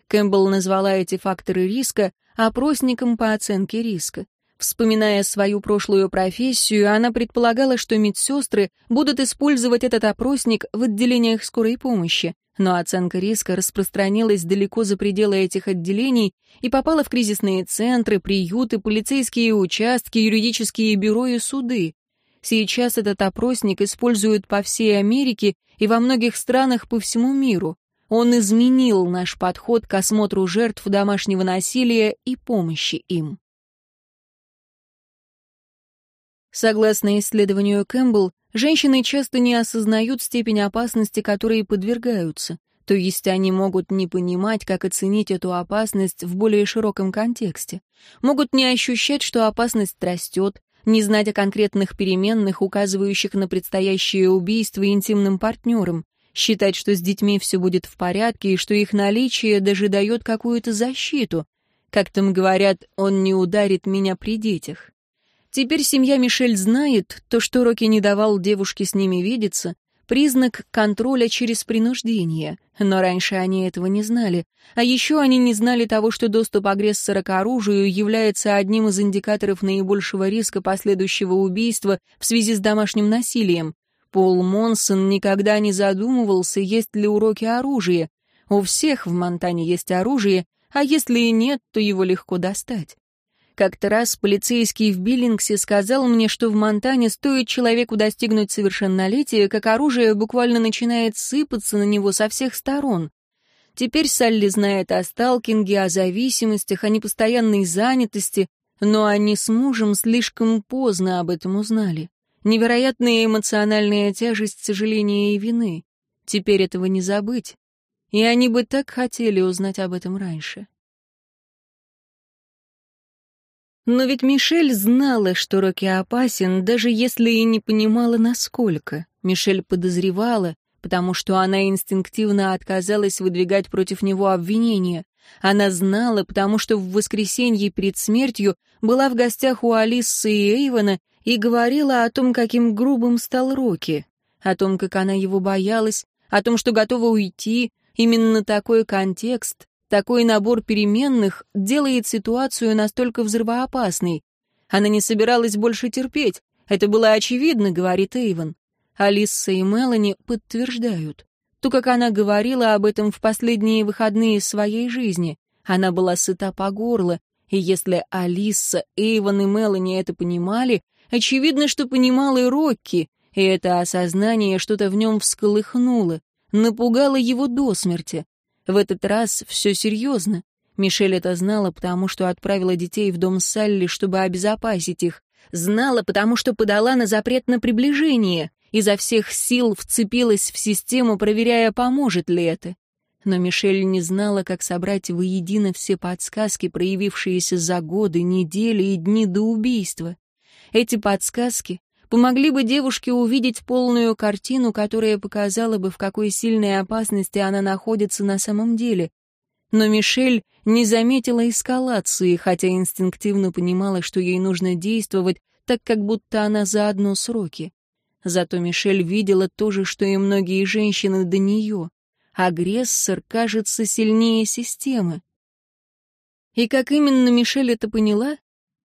Кэмпбелл назвала эти факторы риска опросником по оценке риска. Вспоминая свою прошлую профессию, она предполагала, что медсестры будут использовать этот опросник в отделениях скорой помощи. Но оценка риска распространилась далеко за пределы этих отделений и попала в кризисные центры, приюты, полицейские участки, юридические бюро и суды. Сейчас этот опросник используют по всей Америке и во многих странах по всему миру. Он изменил наш подход к осмотру жертв домашнего насилия и помощи им. Согласно исследованию Кэмпбелл, женщины часто не осознают степень опасности, которой подвергаются, то есть они могут не понимать, как оценить эту опасность в более широком контексте, могут не ощущать, что опасность растет, не знать о конкретных переменных, указывающих на предстоящее убийство интимным партнерам, считать, что с детьми все будет в порядке и что их наличие даже дает какую-то защиту. Как там говорят, он не ударит меня при детях. Теперь семья Мишель знает, то, что Рокки не давал девушке с ними видеться, признак контроля через принуждение, но раньше они этого не знали. А еще они не знали того, что доступ агрессора к оружию является одним из индикаторов наибольшего риска последующего убийства в связи с домашним насилием. Пол Монсон никогда не задумывался, есть ли уроки оружия. У всех в Монтане есть оружие, а если и нет, то его легко достать. Как-то раз полицейский в Биллингсе сказал мне, что в Монтане стоит человеку достигнуть совершеннолетия, как оружие буквально начинает сыпаться на него со всех сторон. Теперь Салли знает о сталкинге, о зависимостях, о непостоянной занятости, но они с мужем слишком поздно об этом узнали. Невероятная эмоциональная тяжесть сожаления и вины. Теперь этого не забыть. И они бы так хотели узнать об этом раньше. Но ведь Мишель знала, что Рокки опасен, даже если и не понимала, насколько. Мишель подозревала, потому что она инстинктивно отказалась выдвигать против него обвинения. Она знала, потому что в воскресенье перед смертью была в гостях у Алисы и Эйвона и говорила о том, каким грубым стал Рокки, о том, как она его боялась, о том, что готова уйти. Именно такой контекст, такой набор переменных делает ситуацию настолько взрывоопасной. Она не собиралась больше терпеть. Это было очевидно, говорит Эйвен. Алиса и Мелани подтверждают. То, как она говорила об этом в последние выходные своей жизни. Она была сыта по горло, и если Алиса, Эйвен и Мелани это понимали, очевидно, что понимал и Рокки, и это осознание что-то в нем всколыхнуло, напугало его до смерти. В этот раз все серьезно. Мишель это знала, потому что отправила детей в дом Салли, чтобы обезопасить их. Знала, потому что подала на запрет на приближение. Изо всех сил вцепилась в систему, проверяя, поможет ли это. Но Мишель не знала, как собрать воедино все подсказки, проявившиеся за годы, недели и дни до убийства. Эти подсказки помогли бы девушке увидеть полную картину, которая показала бы, в какой сильной опасности она находится на самом деле. Но Мишель не заметила эскалации, хотя инстинктивно понимала, что ей нужно действовать, так как будто она заодно сроки. Зато Мишель видела то же, что и многие женщины до нее. Агрессор кажется сильнее системы. И как именно Мишель это поняла?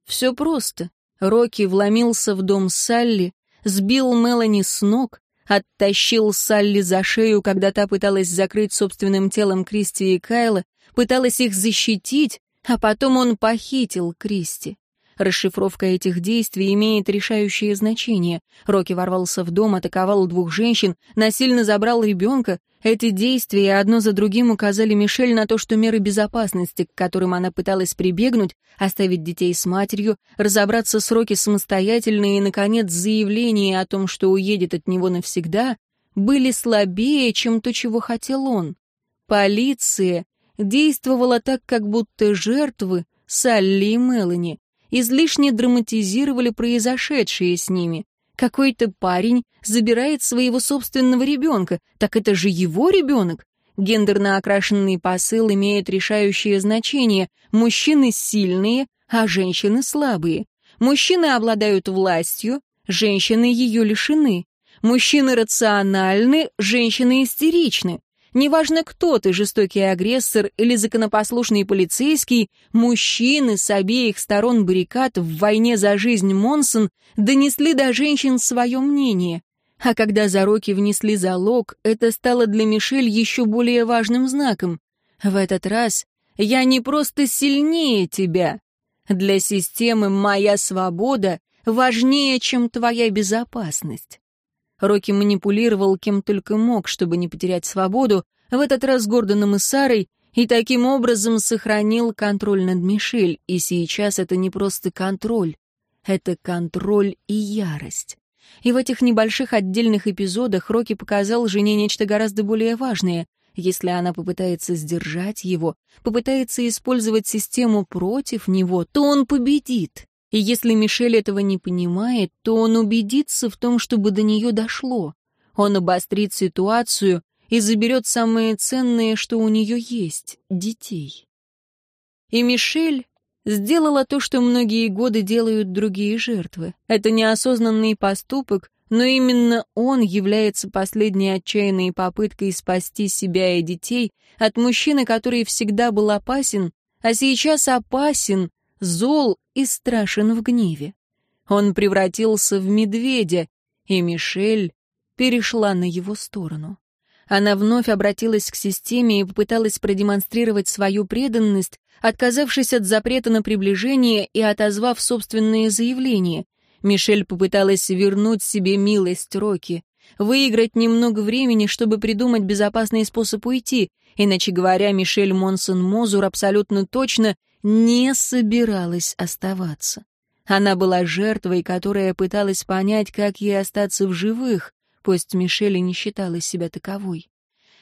Все просто. Рокки вломился в дом Салли, сбил Мелани с ног, оттащил Салли за шею, когда та пыталась закрыть собственным телом Кристи и Кайла, пыталась их защитить, а потом он похитил Кристи. Расшифровка этих действий имеет решающее значение. Рокки ворвался в дом, атаковал двух женщин, насильно забрал ребенка. Эти действия одно за другим указали Мишель на то, что меры безопасности, к которым она пыталась прибегнуть, оставить детей с матерью, разобраться с Рокки самостоятельно и, наконец, заявление о том, что уедет от него навсегда, были слабее, чем то, чего хотел он. Полиция действовала так, как будто жертвы Салли и Мелани излишне драматизировали произошедшее с ними. Какой-то парень забирает своего собственного ребенка, так это же его ребенок. Гендерно окрашенный посыл имеет решающее значение. Мужчины сильные, а женщины слабые. Мужчины обладают властью, женщины ее лишены. Мужчины рациональны, женщины истеричны. Неважно, кто ты, жестокий агрессор или законопослушный полицейский, мужчины с обеих сторон баррикад в войне за жизнь Монсон донесли до женщин свое мнение. А когда за Рокки внесли залог, это стало для Мишель еще более важным знаком. В этот раз я не просто сильнее тебя. Для системы моя свобода важнее, чем твоя безопасность. Рокки манипулировал кем только мог, чтобы не потерять свободу, в этот раз Гордоном и Сарой, и таким образом сохранил контроль над Мишель, и сейчас это не просто контроль, это контроль и ярость. И в этих небольших отдельных эпизодах Рокки показал жене нечто гораздо более важное. Если она попытается сдержать его, попытается использовать систему против него, то он победит. И если Мишель этого не понимает, то он убедится в том, чтобы до нее дошло. Он обострит ситуацию и заберет самое ценное, что у нее есть — детей. И Мишель сделала то, что многие годы делают другие жертвы. Это неосознанный поступок, но именно он является последней отчаянной попыткой спасти себя и детей от мужчины, который всегда был опасен, а сейчас опасен, зол и страшен в гневе. Он превратился в медведя, и Мишель перешла на его сторону. Она вновь обратилась к системе и попыталась продемонстрировать свою преданность, отказавшись от запрета на приближение и отозвав собственные заявления. Мишель попыталась вернуть себе милость Роки, выиграть немного времени, чтобы придумать безопасный способ уйти, иначе говоря, Мишель Монсон Мозур абсолютно точно не собиралась оставаться. Она была жертвой, которая пыталась понять, как ей остаться в живых, пусть Мишель не считала себя таковой.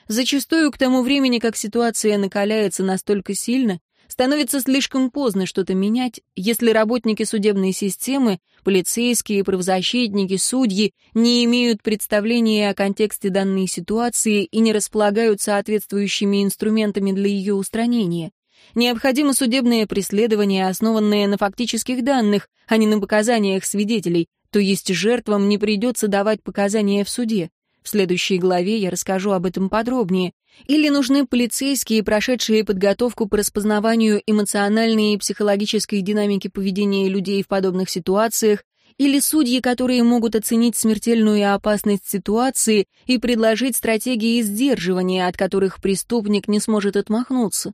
Зачастую к тому времени, как ситуация накаляется настолько сильно, Становится слишком поздно что-то менять, если работники судебной системы, полицейские, правозащитники, судьи не имеют представления о контексте данной ситуации и не располагают соответствующими инструментами для ее устранения. Необходимо судебное преследование, основанное на фактических данных, а не на показаниях свидетелей, то есть жертвам не придется давать показания в суде. В следующей главе я расскажу об этом подробнее. Или нужны полицейские, прошедшие подготовку по распознаванию эмоциональной и психологической динамики поведения людей в подобных ситуациях, или судьи, которые могут оценить смертельную опасность ситуации и предложить стратегии сдерживания, от которых преступник не сможет отмахнуться.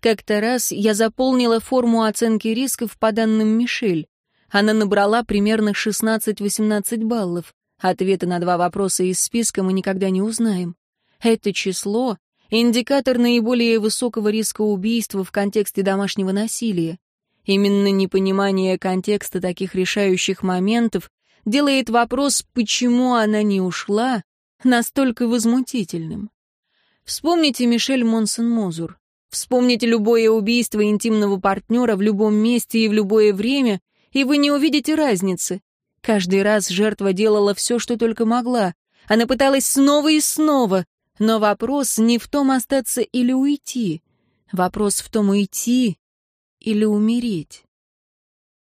Как-то раз я заполнила форму оценки рисков по данным Мишель. Она набрала примерно 16-18 баллов. Ответы на два вопроса из списка мы никогда не узнаем. Это число — индикатор наиболее высокого риска убийства в контексте домашнего насилия. Именно непонимание контекста таких решающих моментов делает вопрос, почему она не ушла, настолько возмутительным. Вспомните Мишель Монсон-Мозур. Вспомните любое убийство интимного партнера в любом месте и в любое время, и вы не увидите разницы. Каждый раз жертва делала все, что только могла. Она пыталась снова и снова. Но вопрос не в том, остаться или уйти. Вопрос в том, уйти или умереть.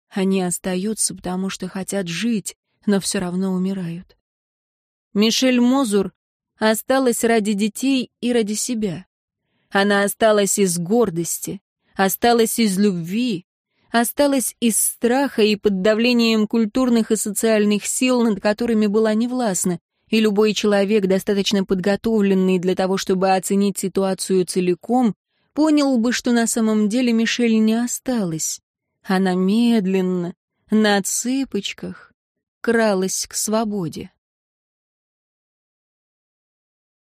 Они остаются, потому что хотят жить, но все равно умирают. Мишель Мозур осталась ради детей и ради себя. Она осталась из гордости, осталась из любви, осталась из страха и под давлением культурных и социальных сил, над которыми была невластна, и любой человек, достаточно подготовленный для того, чтобы оценить ситуацию целиком, понял бы, что на самом деле Мишель не осталась. Она медленно, на цыпочках, кралась к свободе.